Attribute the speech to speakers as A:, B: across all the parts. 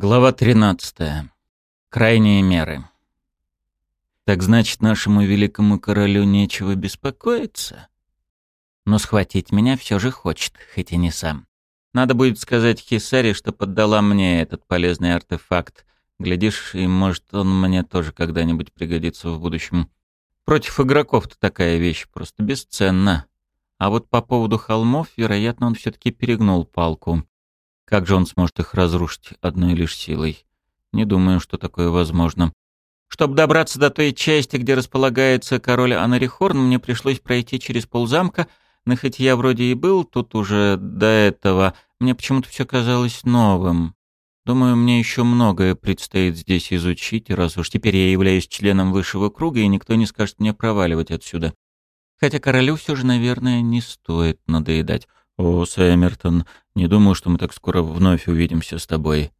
A: Глава 13. Крайние меры. Так значит, нашему великому королю нечего беспокоиться? Но схватить меня все же хочет, хоть и не сам. Надо будет сказать Хисаре, что поддала мне этот полезный артефакт. Глядишь, и может он мне тоже когда-нибудь пригодится в будущем. Против игроков-то такая вещь просто бесценна. А вот по поводу холмов, вероятно, он все-таки перегнул палку. Как же он сможет их разрушить одной лишь силой? Не думаю, что такое возможно. Чтобы добраться до той части, где располагается король Анарихорн, мне пришлось пройти через ползамка, но хоть я вроде и был тут уже до этого, мне почему-то все казалось новым. Думаю, мне еще многое предстоит здесь изучить, раз уж теперь я являюсь членом высшего круга, и никто не скажет мне проваливать отсюда. Хотя королю все же, наверное, не стоит надоедать. «О, Сэмертон, не думаю, что мы так скоро вновь увидимся с тобой.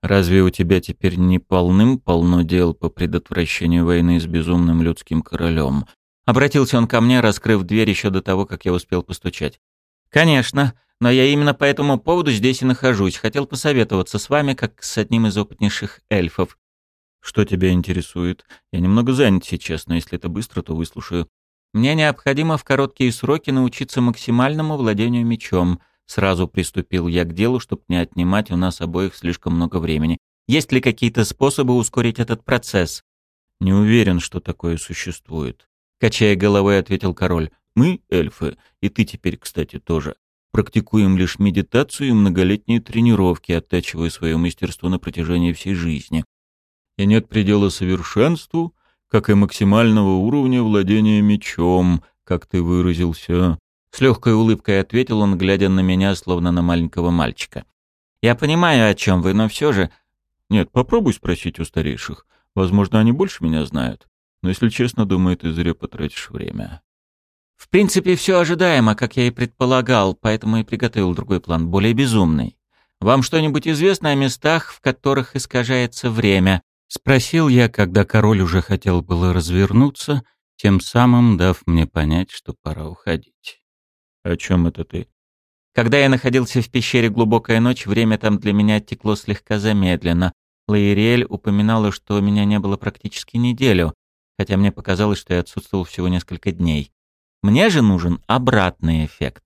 A: Разве у тебя теперь не полным-полно дел по предотвращению войны с безумным людским королем?» Обратился он ко мне, раскрыв дверь еще до того, как я успел постучать. «Конечно, но я именно по этому поводу здесь и нахожусь. Хотел посоветоваться с вами, как с одним из опытнейших эльфов». «Что тебя интересует? Я немного занят сейчас, но если это быстро, то выслушаю». Мне необходимо в короткие сроки научиться максимальному владению мечом. Сразу приступил я к делу, чтобы не отнимать у нас обоих слишком много времени. Есть ли какие-то способы ускорить этот процесс? Не уверен, что такое существует. Качая головой, ответил король. Мы, эльфы, и ты теперь, кстати, тоже, практикуем лишь медитацию и многолетние тренировки, оттачивая свое мастерство на протяжении всей жизни. И нет предела совершенству, как и максимального уровня владения мечом, как ты выразился. С легкой улыбкой ответил он, глядя на меня, словно на маленького мальчика. «Я понимаю, о чем вы, но все же...» «Нет, попробуй спросить у старейших. Возможно, они больше меня знают. Но, если честно, думаю, ты зря потратишь время». «В принципе, все ожидаемо, как я и предполагал, поэтому и приготовил другой план, более безумный. Вам что-нибудь известно о местах, в которых искажается время?» Спросил я, когда король уже хотел было развернуться, тем самым дав мне понять, что пора уходить. «О чем это ты?» Когда я находился в пещере «Глубокая ночь», время там для меня текло слегка замедленно. Лаириэль упоминала, что меня не было практически неделю, хотя мне показалось, что я отсутствовал всего несколько дней. Мне же нужен обратный эффект.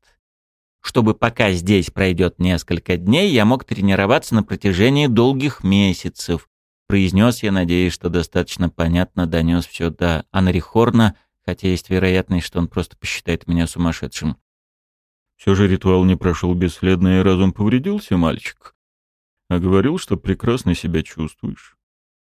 A: Чтобы пока здесь пройдет несколько дней, я мог тренироваться на протяжении долгих месяцев, произнес я, надеясь, что достаточно понятно донес все до Анарихорна, хотя есть вероятность, что он просто посчитает меня сумасшедшим. Все же ритуал не прошел бесследно, и разум повредился, мальчик. А говорил, что прекрасно себя чувствуешь.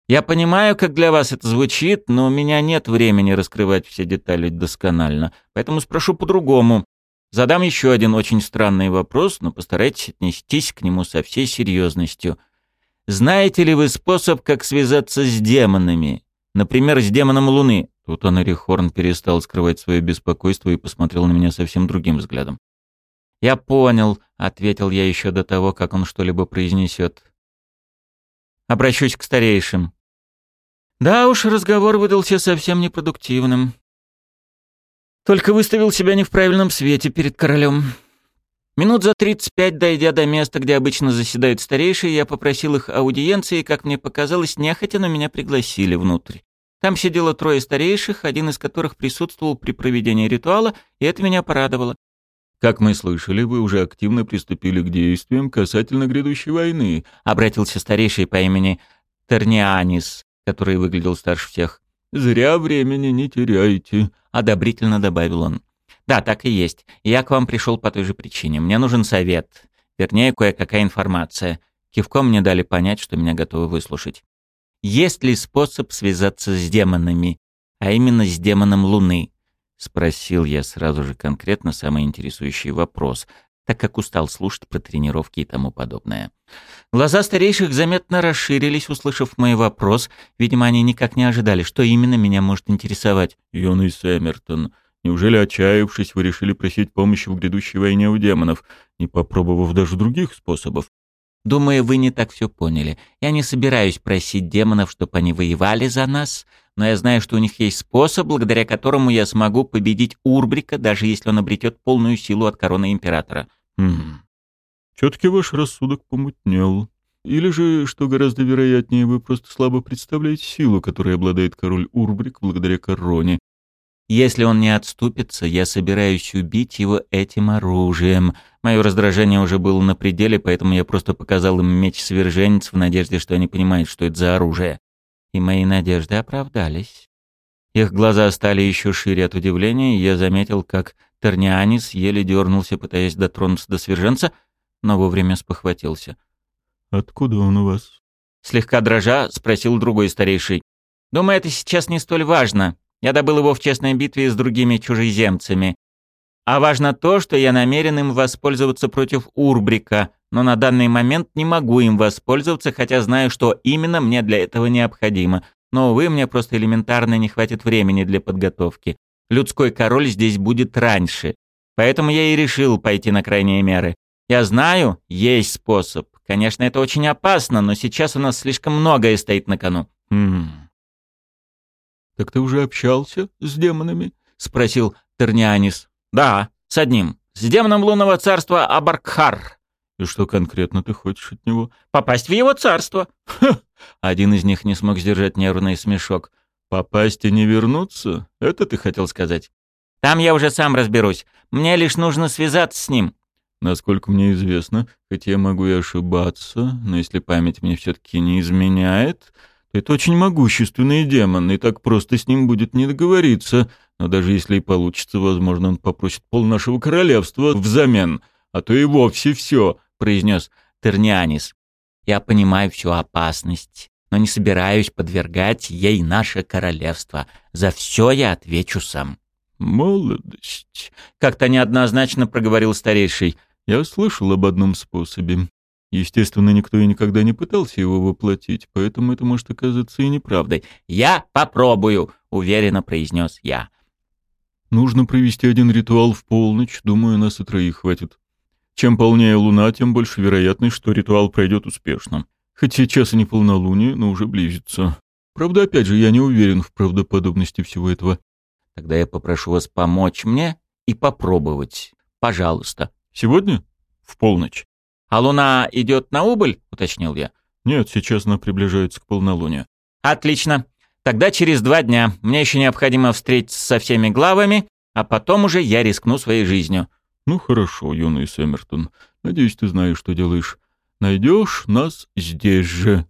A: Я понимаю, как для вас это звучит, но у меня нет времени раскрывать все детали досконально, поэтому спрошу по-другому. Задам еще один очень странный вопрос, но постарайтесь отнестись к нему со всей серьезностью — знаете ли вы способ, как связаться с демонами? Например, с демоном Луны?» Тут Анри Хорн перестал скрывать свое беспокойство и посмотрел на меня совсем другим взглядом. «Я понял», — ответил я еще до того, как он что-либо произнесет. «Обращусь к старейшим». Да уж, разговор выдался совсем непродуктивным. Только выставил себя не в правильном свете перед королем. Минут за 35, дойдя до места, где обычно заседают старейшие, я попросил их аудиенции, и, как мне показалось, нехотя, но меня пригласили внутрь. Там сидело трое старейших, один из которых присутствовал при проведении ритуала, и это меня порадовало. «Как мы слышали, вы уже активно приступили к действиям касательно грядущей войны», обратился старейший по имени Тернианис, который выглядел старше всех. «Зря времени не теряйте», — одобрительно добавил он. Да, так и есть. Я к вам пришел по той же причине. Мне нужен совет. Вернее, кое-какая информация. Кивком мне дали понять, что меня готовы выслушать. Есть ли способ связаться с демонами, а именно с демоном Луны? Спросил я сразу же конкретно самый интересующий вопрос, так как устал слушать про тренировки и тому подобное. Глаза старейших заметно расширились, услышав мой вопрос. Видимо, они никак не ожидали, что именно меня может интересовать. «Юный Сэмертон, Неужели, отчаявшись, вы решили просить помощи в грядущей войне у демонов, не попробовав даже других способов? Думаю, вы не так все поняли. Я не собираюсь просить демонов, чтобы они воевали за нас, но я знаю, что у них есть способ, благодаря которому я смогу победить Урбрика, даже если он обретет полную силу от короны Императора. Хм. Все-таки ваш рассудок помутнел.
B: Или же, что гораздо вероятнее, вы просто слабо представляете силу, которой обладает король Урбрик благодаря короне.
A: Если он не отступится, я собираюсь убить его этим оружием. Мое раздражение уже было на пределе, поэтому я просто показал им меч-сверженец в надежде, что они понимают, что это за оружие. И мои надежды оправдались. Их глаза стали еще шире от удивления, и я заметил, как Тернианис еле дернулся, пытаясь дотронуться до сверженца, но вовремя спохватился.
B: «Откуда он у вас?»
A: Слегка дрожа, спросил другой старейший. «Думаю, это сейчас не столь важно. Я добыл его в честной битве с другими чужеземцами. А важно то, что я намерен им воспользоваться против Урбрика, но на данный момент не могу им воспользоваться, хотя знаю, что именно мне для этого необходимо. Но, увы, мне просто элементарно не хватит времени для подготовки. Людской король здесь будет раньше. Поэтому я и решил пойти на крайние меры. Я знаю, есть способ. Конечно, это очень опасно, но сейчас у нас слишком многое стоит на кону.
B: Хм. Так ты уже общался с демонами?
A: спросил Тернианис. Да, с одним. С демоном лунного царства Абаркхар.
B: И что конкретно ты хочешь от него?
A: Попасть в его царство.
B: Ха! Один из них не смог сдержать нервный смешок. Попасть и не вернуться? Это ты хотел сказать?
A: Там я уже сам разберусь. Мне лишь нужно связаться с ним.
B: Насколько мне известно, хотя я могу и ошибаться, но если память мне все-таки не изменяет, это очень могущественный демон, и так просто с ним будет не договориться. Но даже если и получится, возможно, он попросит пол нашего королевства взамен, а то и вовсе все, произнес Тернианис.
A: Я понимаю всю опасность, но не собираюсь подвергать ей наше королевство. За все я отвечу сам.
B: «Молодость», —
A: как-то неоднозначно проговорил старейший.
B: «Я слышал об одном способе. Естественно, никто и никогда не пытался его воплотить, поэтому это может оказаться и неправдой».
A: «Я попробую», — уверенно произнес я.
B: Нужно провести один ритуал в полночь, думаю, нас и троих хватит. Чем полнее луна, тем больше вероятность, что ритуал пройдет успешно. Хоть сейчас и не полнолуние, но уже близится. Правда, опять же, я не уверен в правдоподобности всего этого.
A: Тогда я попрошу вас помочь мне и попробовать. Пожалуйста.
B: Сегодня? В полночь.
A: А луна идет на убыль, уточнил я.
B: Нет, сейчас она приближается к полнолунию.
A: Отлично. Тогда через два дня. Мне еще необходимо встретиться со всеми главами, а потом уже я рискну своей жизнью.
B: Ну хорошо, юный Сэммертон. Надеюсь, ты знаешь, что делаешь. Найдешь нас здесь же.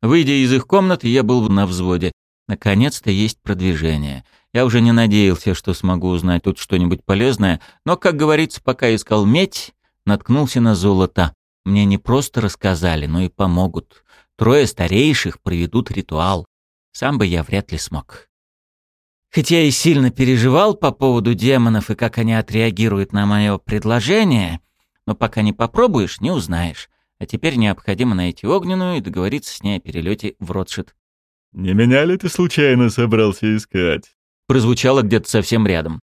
A: Выйдя из их комнаты, я был на взводе. Наконец-то есть продвижение. Я уже не надеялся, что смогу узнать тут что-нибудь полезное, но, как говорится, пока искал медь, наткнулся на золото. Мне не просто рассказали, но и помогут. Трое старейших проведут ритуал. Сам бы я вряд ли смог. Хотя и сильно переживал по поводу демонов и как они отреагируют на мое предложение, но пока не попробуешь, не узнаешь. А теперь необходимо найти огненную и договориться с ней о перелете в Ротшит.
B: «Не меня ли ты случайно собрался искать?»
A: Прозвучало где-то совсем рядом.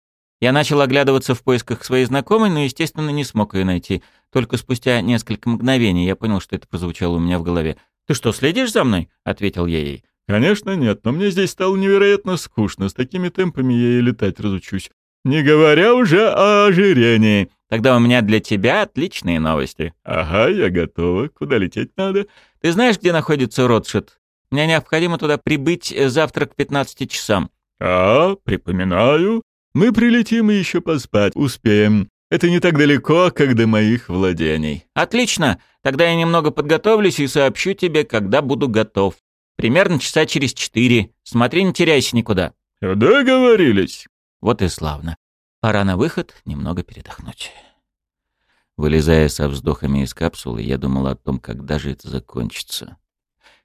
A: Я начал оглядываться в поисках своей знакомой, но, естественно, не смог ее найти. Только спустя несколько мгновений я понял, что это прозвучало у меня в голове. «Ты что, следишь за мной?» — ответил я ей.
B: «Конечно нет, но мне здесь стало невероятно скучно. С такими темпами я и летать разучусь. Не говоря уже о ожирении».
A: «Тогда у меня для тебя отличные новости».
B: «Ага, я готова. Куда лететь надо?»
A: «Ты знаешь, где находится Ротшит? Мне необходимо туда прибыть э, завтра к 15 часам».
B: «А, припоминаю. Мы прилетим и еще поспать успеем. Это не так далеко, как до моих владений».
A: «Отлично. Тогда я немного подготовлюсь и сообщу тебе, когда буду готов». Примерно часа через четыре. Смотри, не теряйся никуда.
B: Договорились.
A: Вот и славно. Пора на выход немного передохнуть. Вылезая со вздохами из капсулы, я думал о том, когда же это закончится.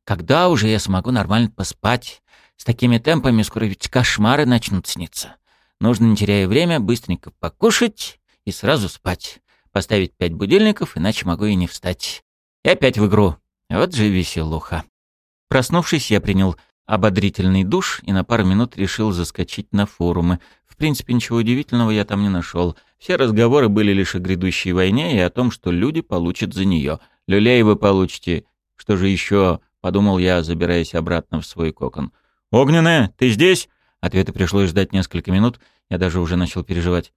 A: Когда уже я смогу нормально поспать? С такими темпами скоро ведь кошмары начнут сниться. Нужно, не теряя время, быстренько покушать и сразу спать. Поставить пять будильников, иначе могу и не встать. И опять в игру. Вот же веселуха. Проснувшись, я принял ободрительный душ и на пару минут решил заскочить на форумы. В принципе, ничего удивительного я там не нашел. Все разговоры были лишь о грядущей войне и о том, что люди получат за нее. Люлей вы получите. Что же еще? Подумал я, забираясь обратно в свой кокон. «Огненная, ты здесь?» Ответа пришлось ждать несколько минут. Я даже уже начал переживать.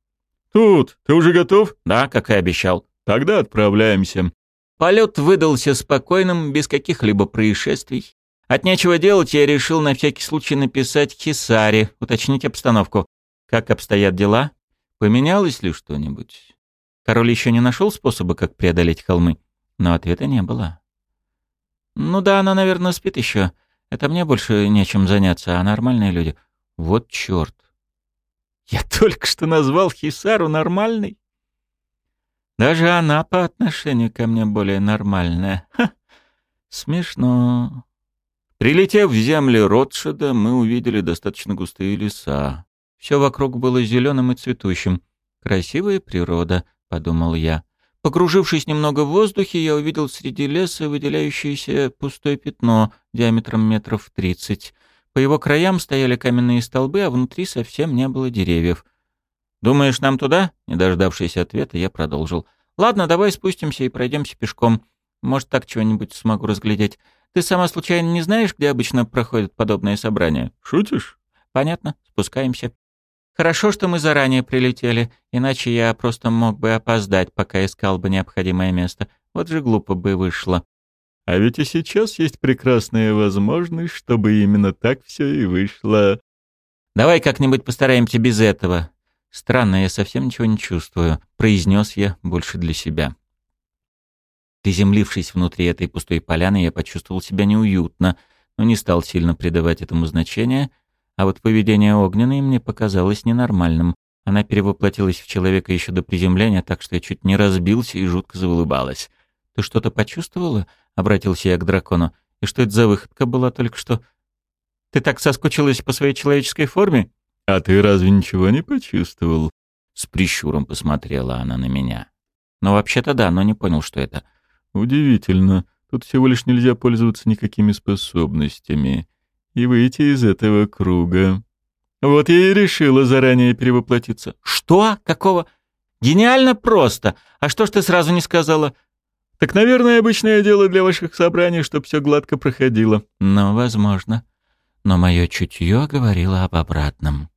B: «Тут. Ты уже готов?»
A: «Да, как и обещал».
B: «Тогда отправляемся».
A: Полет выдался спокойным, без каких-либо происшествий. От нечего делать я решил на всякий случай написать Хисаре, уточнить обстановку. Как обстоят дела? Поменялось ли что-нибудь? Король еще не нашел способа, как преодолеть холмы, но ответа не было. Ну да, она, наверное, спит еще. Это мне больше нечем заняться, а нормальные люди... Вот черт. Я только что назвал Хисару нормальной. Даже она по отношению ко мне более нормальная. Ха, смешно. Прилетев в земли Ротшеда, мы увидели достаточно густые леса. Все вокруг было зеленым и цветущим. Красивая природа, подумал я. Погружившись немного в воздухе, я увидел среди леса выделяющееся пустое пятно диаметром метров тридцать. По его краям стояли каменные столбы, а внутри совсем не было деревьев. «Думаешь, нам туда?» Не дождавшись ответа, я продолжил. «Ладно, давай спустимся и пройдемся пешком. Может, так чего-нибудь смогу разглядеть. Ты сама случайно не знаешь, где обычно проходят подобные собрания?»
B: «Шутишь?»
A: «Понятно. Спускаемся». Хорошо, что мы заранее прилетели, иначе я просто мог бы опоздать, пока искал бы необходимое место. Вот же глупо бы вышло.
B: А ведь и сейчас есть прекрасная возможность, чтобы именно так все и вышло.
A: Давай как-нибудь постараемся без этого. Странно, я совсем ничего не чувствую, произнес я больше для себя. Приземлившись внутри этой пустой поляны, я почувствовал себя неуютно, но не стал сильно придавать этому значения — а вот поведение огненной мне показалось ненормальным. Она перевоплотилась в человека еще до приземления, так что я чуть не разбился и жутко заулыбалась. «Ты что-то почувствовала?» — обратился я к дракону. «И что это за выходка была только что? Ты так соскучилась по своей человеческой форме?»
B: «А ты разве ничего не почувствовал?»
A: С прищуром посмотрела она на меня. «Ну, вообще-то да, но не понял, что это».
B: «Удивительно. Тут всего лишь нельзя пользоваться никакими способностями и выйти из этого круга. Вот я и решила заранее перевоплотиться.
A: Что? Какого? Гениально просто. А что ж ты сразу не сказала?
B: Так, наверное, обычное дело для ваших собраний, чтобы все гладко проходило.
A: Ну, возможно. Но мое чутье говорило об обратном.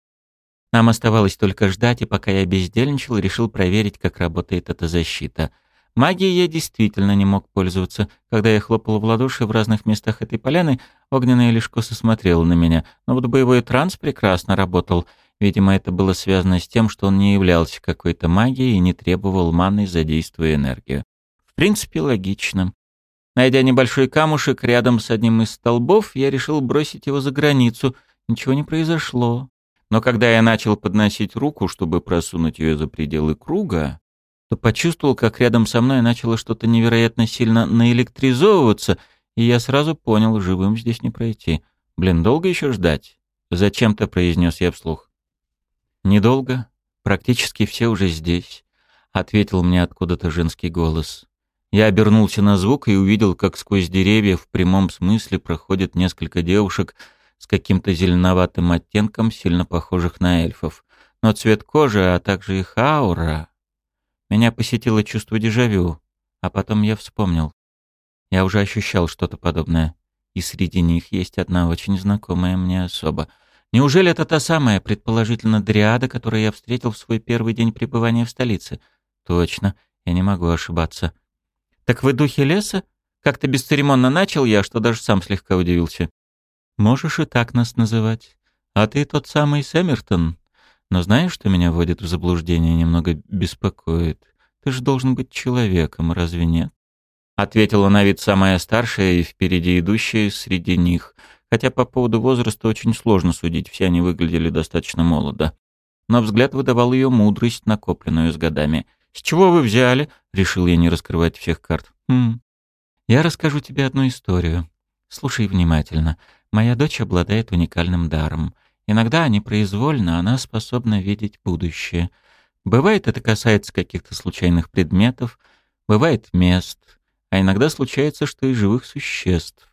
A: Нам оставалось только ждать, и пока я бездельничал, решил проверить, как работает эта защита — Магией я действительно не мог пользоваться. Когда я хлопал в ладоши в разных местах этой поляны, огненная лишь косо смотрела на меня. Но вот боевой транс прекрасно работал. Видимо, это было связано с тем, что он не являлся какой-то магией и не требовал маны, задействуя энергию. В принципе, логично. Найдя небольшой камушек рядом с одним из столбов, я решил бросить его за границу. Ничего не произошло. Но когда я начал подносить руку, чтобы просунуть ее за пределы круга, то почувствовал, как рядом со мной начало что-то невероятно сильно наэлектризовываться, и я сразу понял, живым здесь не пройти. Блин, долго еще ждать? Зачем-то произнес я вслух. Недолго. Практически все уже здесь, ответил мне откуда-то женский голос. Я обернулся на звук и увидел, как сквозь деревья в прямом смысле проходят несколько девушек с каким-то зеленоватым оттенком, сильно похожих на эльфов. Но цвет кожи, а также их аура меня посетило чувство дежавю, а потом я вспомнил. Я уже ощущал что-то подобное. И среди них есть одна очень знакомая мне особа. Неужели это та самая, предположительно, дриада, которую я встретил в свой первый день пребывания в столице? Точно, я не могу ошибаться. Так вы духи леса? Как-то бесцеремонно начал я, что даже сам слегка удивился. Можешь и так нас называть. А ты тот самый Сэммертон, но знаешь, что меня вводит в заблуждение, немного беспокоит? Ты же должен быть человеком, разве нет? Ответила на вид самая старшая и впереди идущая среди них. Хотя по поводу возраста очень сложно судить, все они выглядели достаточно молодо. Но взгляд выдавал ее мудрость, накопленную с годами. «С чего вы взяли?» — решил я не раскрывать всех карт. «Хм. Я расскажу тебе одну историю. Слушай внимательно. Моя дочь обладает уникальным даром. Иногда непроизвольно она способна видеть будущее. Бывает, это касается каких-то случайных предметов, бывает мест, а иногда случается, что и живых существ.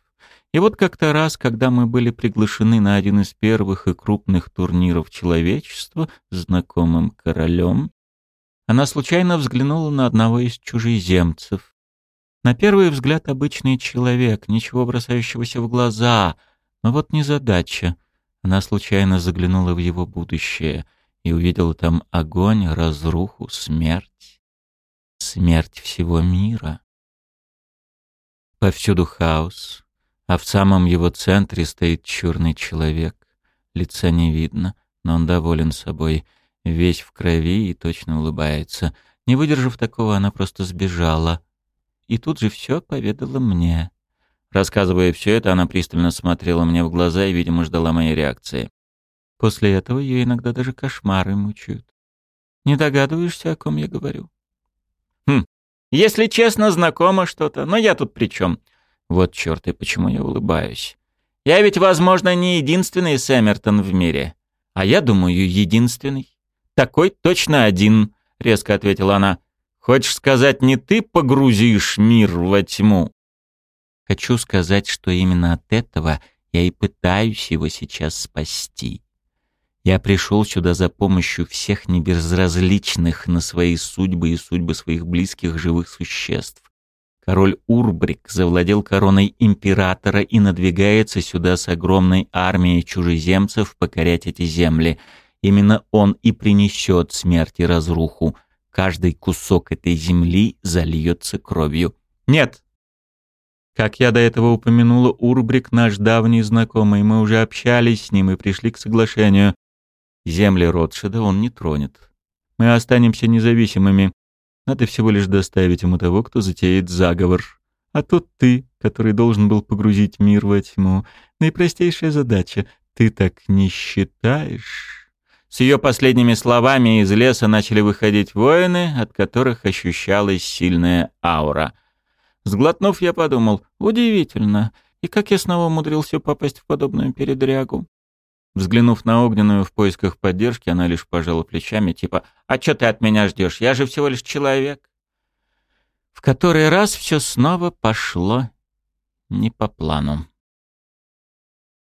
A: И вот как-то раз, когда мы были приглашены на один из первых и крупных турниров человечества знакомым королем, она случайно взглянула на одного из чужеземцев. На первый взгляд обычный человек, ничего бросающегося в глаза, но вот незадача. Она случайно заглянула в его будущее и увидела там огонь, разруху, смерть. Смерть всего мира. Повсюду хаос, а в самом его центре стоит черный человек. Лица не видно, но он доволен собой, весь в крови и точно улыбается. Не выдержав такого, она просто сбежала. И тут же все поведала мне. Рассказывая все это, она пристально смотрела мне в глаза и, видимо, ждала моей реакции. После этого ее иногда даже кошмары мучают. Не догадываешься, о ком я говорю? Хм, если честно, знакомо что-то, но я тут при чем? Вот черт, и почему я улыбаюсь. Я ведь, возможно, не единственный Сэммертон в мире. А я думаю, единственный. Такой точно один, резко ответила она. Хочешь сказать, не ты погрузишь мир во тьму? Хочу сказать, что именно от этого я и пытаюсь его сейчас спасти. Я пришел сюда за помощью всех небезразличных на свои судьбы и судьбы своих близких живых существ. Король Урбрик завладел короной императора и надвигается сюда с огромной армией чужеземцев покорять эти земли. Именно он и принесет смерть и разруху. Каждый кусок этой земли зальется кровью. Нет! Как я до этого упомянула, Урбрик наш давний знакомый. Мы уже общались с ним и пришли к соглашению. Земли Ротшида он не тронет. Мы останемся независимыми. Надо всего лишь доставить ему того, кто затеет заговор. А тут ты, который должен был погрузить мир во тьму. Наипростейшая задача. Ты так не считаешь?» С ее последними словами из леса начали выходить воины, от которых ощущалась сильная аура. Сглотнув, я подумал, удивительно, и как я снова умудрился попасть в подобную передрягу. Взглянув на огненную в поисках поддержки, она лишь пожала плечами, типа «А что ты от меня ждешь? Я же всего лишь человек». В который раз все снова пошло не по плану.